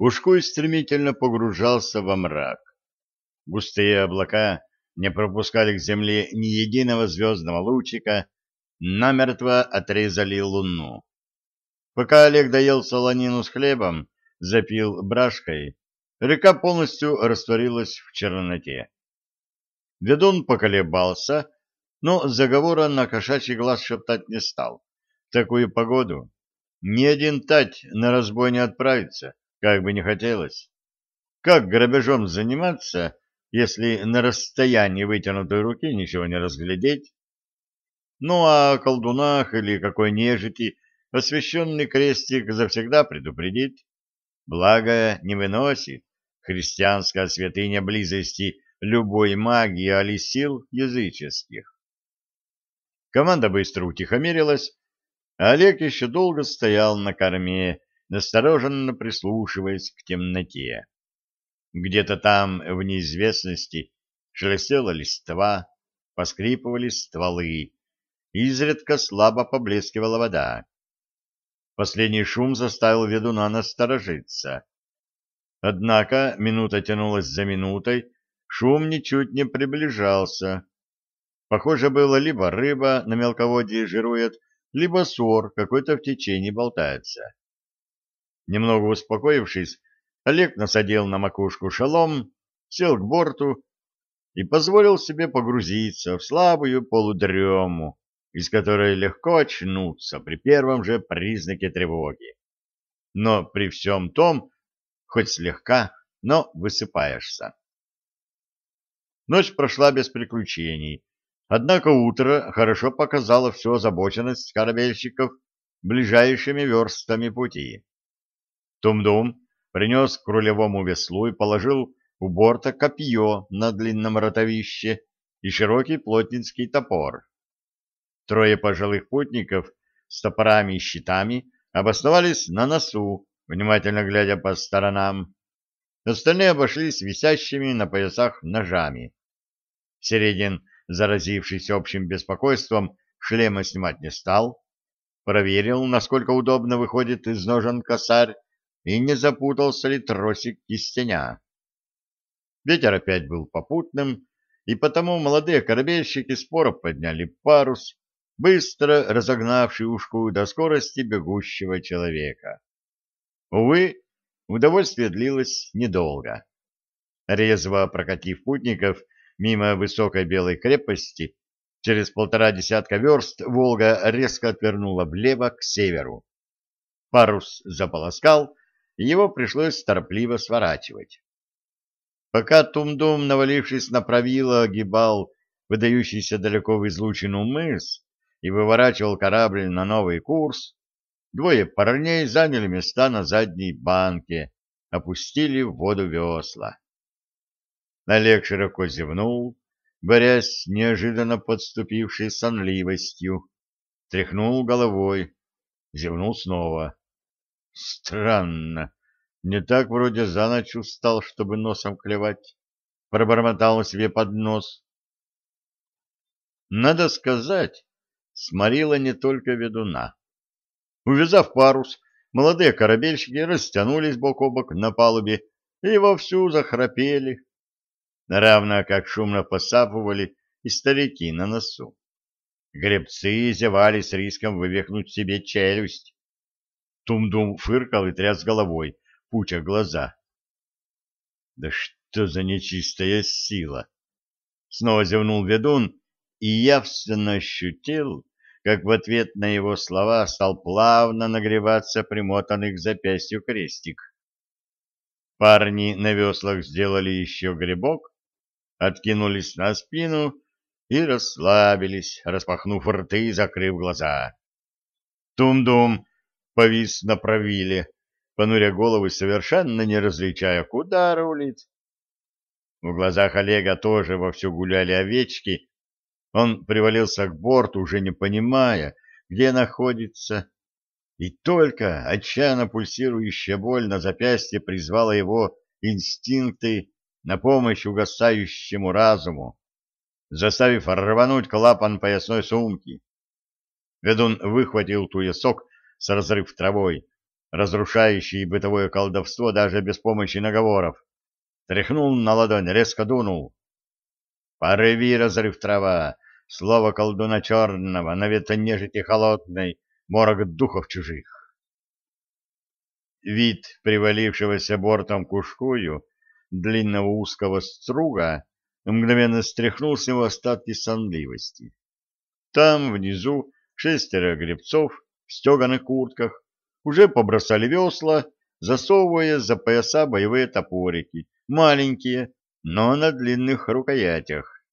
Ушкуй стремительно погружался во мрак. Густые облака не пропускали к земле ни единого звездного лучика, намертво отрезали луну. Пока Олег доел солонину с хлебом, запил брашкой, река полностью растворилась в черноте. Ведун поколебался, но заговора на кошачий глаз шептать не стал. В такую погоду ни один тать на разбой не отправится, как бы не хотелось. Как грабежом заниматься, если на расстоянии вытянутой руки ничего не разглядеть? Ну, а о колдунах или какой нежити освященный крестик завсегда предупредит. Благо не выносит христианская святыня близости любой магии али сил языческих. Команда быстро утихомирилась, Олег еще долго стоял на корме, настороженно прислушиваясь к темноте. Где-то там, в неизвестности, шелестела листва, поскрипывали стволы, изредка слабо поблескивала вода. Последний шум заставил ведуна насторожиться. Однако минута тянулась за минутой, шум ничуть не приближался. Похоже было, либо рыба на мелководье жирует, либо сор какой-то в течение болтается. Немного успокоившись, Олег насадил на макушку шалом, сел к борту и позволил себе погрузиться в слабую полудрему, из которой легко очнуться при первом же признаке тревоги. Но при всем том, хоть слегка, но высыпаешься. Ночь прошла без приключений, однако утро хорошо показало всю озабоченность корабельщиков ближайшими верстами пути. Тумдум принес к рулевому веслу и положил у борта копье на длинном ротовище и широкий плотницкий топор. Трое пожилых путников с топорами и щитами обосновались на носу, внимательно глядя по сторонам. Остальные обошлись висящими на поясах ножами. Середин, заразившись общим беспокойством, шлема снимать не стал, проверил, насколько удобно выходит из ножен косарь, и не запутался ли тросик кистеня. Ветер опять был попутным, и потому молодые корабельщики споро подняли парус, быстро разогнавший ушку до скорости бегущего человека. Увы, удовольствие длилось недолго. Резво прокатив путников мимо высокой белой крепости, через полтора десятка верст Волга резко отвернула влево к северу. Парус заполоскал, его пришлось торопливо сворачивать. Пока Тумдум, навалившись на правило, огибал выдающийся далеко в излучину мыс и выворачивал корабль на новый курс, двое парней заняли места на задней банке, опустили в воду весла. Олег широко зевнул, борясь с неожиданно подступившей сонливостью, тряхнул головой, зевнул снова. Странно. Не так вроде за ночь устал, чтобы носом клевать. Пробормотал себе под нос. Надо сказать, сморила не только ведуна. Увязав парус, молодые корабельщики растянулись бок о бок на палубе и вовсю захрапели, равно как шумно посапывали и старики на носу. Гребцы зевали с риском вывихнуть себе челюсть. Тум-Дум фыркал и тряс головой, пуча глаза. «Да что за нечистая сила!» Снова зевнул ведун и явственно ощутил, как в ответ на его слова стал плавно нагреваться примотанный к запястью крестик. Парни на веслах сделали еще грибок, откинулись на спину и расслабились, распахнув рты и закрыв глаза. Тум-Дум повис на правиле, понуря голову совершенно не различая, куда рулит. В глазах Олега тоже вовсю гуляли овечки. Он привалился к борту, уже не понимая, где находится. И только отчаянно пульсирующая боль на запястье призвала его инстинкты на помощь угасающему разуму, заставив рвануть клапан поясной сумки. Ведун выхватил туесок с разрыв травой, разрушающий бытовое колдовство даже без помощи наговоров. Тряхнул на ладонь, резко дунул. Порыви разрыв трава, слово колдуна черного, на ветра нежити холодной, морок духов чужих. Вид привалившегося бортом кушкую, длинного узкого струга, мгновенно стряхнул с него остатки сонливости. Там, внизу, шестеро гребцов в стеганых куртках уже побросали весла, засовывая за пояса боевые топорики, маленькие, но на длинных рукоятях.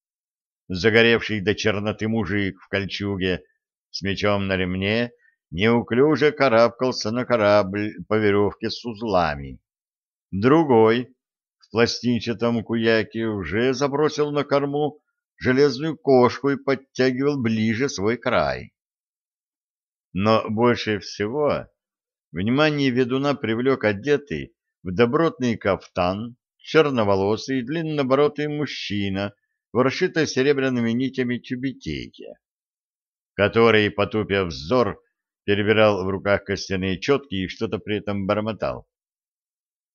Загоревший до черноты мужик в кольчуге с мечом на ремне неуклюже карабкался на корабль по веревке с узлами. Другой в пластинчатом куяке уже забросил на корму железную кошку и подтягивал ближе свой край. Но больше всего внимание ведуна привлек одетый в добротный кафтан черноволосый длиннобородый мужчина в расшитой серебряными нитями тюбетейке, который, потупив взор, перебирал в руках костяные четки и что-то при этом бормотал.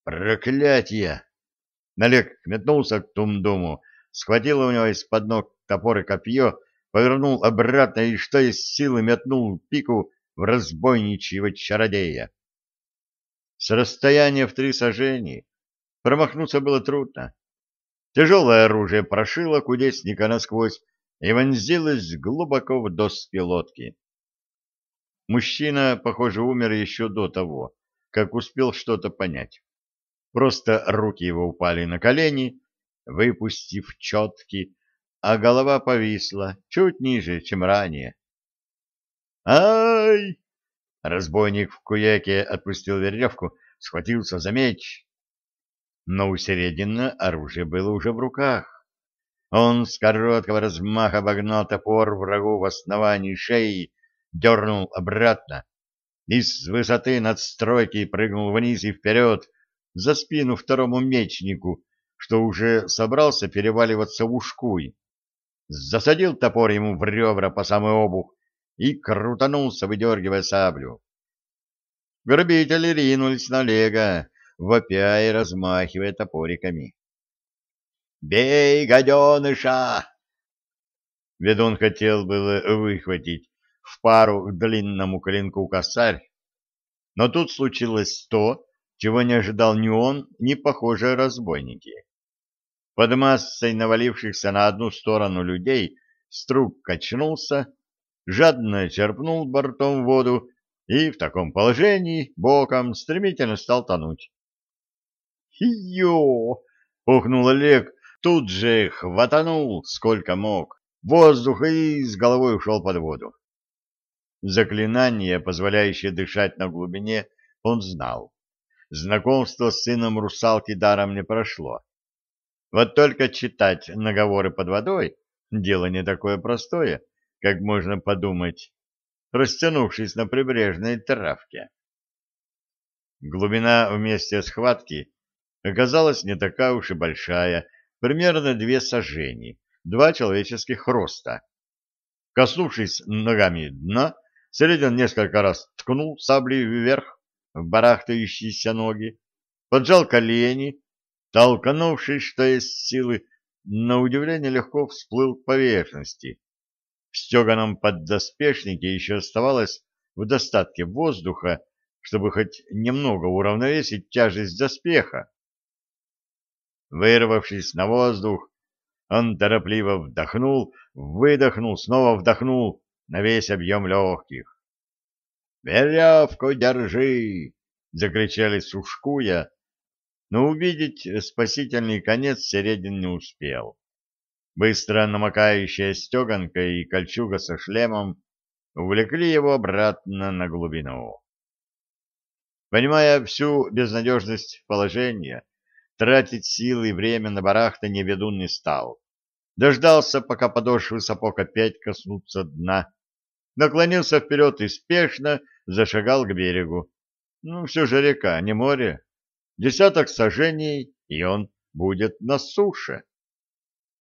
«Проклятье!» Налег метнулся к Тумдуму, схватил у него из-под ног топор и копье, повернул обратно и что из силы метнул пику в разбойничьего чародея. С расстояния в три сажени Промахнуться было трудно. Тяжелое оружие прошило кудесника насквозь и вонзилось глубоко в доски лодки. Мужчина, похоже, умер еще до того, как успел что-то понять. Просто руки его упали на колени, выпустив четки, а голова повисла чуть ниже, чем ранее. «Ай!» Разбойник в куяке отпустил веревку, схватился за меч но у Середина оружие было уже в руках. Он с короткого размаха обогнал топор врагу в основании шеи, дернул обратно и с высоты надстройки прыгнул вниз и вперед за спину второму мечнику, что уже собрался переваливаться в ушкуй. Засадил топор ему в ребра по самый обух и крутанулся, выдергивая саблю. Грабители ринулись на Лего, вопя и размахивая топориками. «Бей, гаденыша!» Ведун хотел было выхватить в пару к длинному клинку косарь, но тут случилось то, чего не ожидал ни он, ни похожие разбойники. Под массой навалившихся на одну сторону людей струк качнулся, жадно черпнул бортом воду и в таком положении боком стремительно стал тонуть. «Ё!» — ухнул Олег, тут же хватанул, сколько мог, воздух и с головой ушел под воду. Заклинание, позволяющее дышать на глубине, он знал. Знакомство с сыном русалки даром не прошло. Вот только читать наговоры под водой — дело не такое простое, как можно подумать, растянувшись на прибрежной травке. Глубина вместе схватки оказалась не такая уж и большая, примерно две сажени, два человеческих роста. Коснувшись ногами дна, Середин несколько раз ткнул саблей вверх в барахтающиеся ноги, поджал колени, толкнувшись, что есть силы, на удивление легко всплыл к поверхности. В стеганом поддоспешнике еще оставалось в достатке воздуха, чтобы хоть немного уравновесить тяжесть доспеха. Вырвавшись на воздух, он торопливо вдохнул, выдохнул, снова вдохнул на весь объем легких. «Веревку держи!» — закричали сушкуя, но увидеть спасительный конец Середин не успел. Быстро намокающая стеганка и кольчуга со шлемом увлекли его обратно на глубину. Понимая всю безнадежность положения, Тратить силы и время на барахтание ведун не стал. Дождался, пока подошвы сапог опять коснутся дна. Наклонился вперед и спешно зашагал к берегу. Ну, все же река, не море. Десяток сажений, и он будет на суше.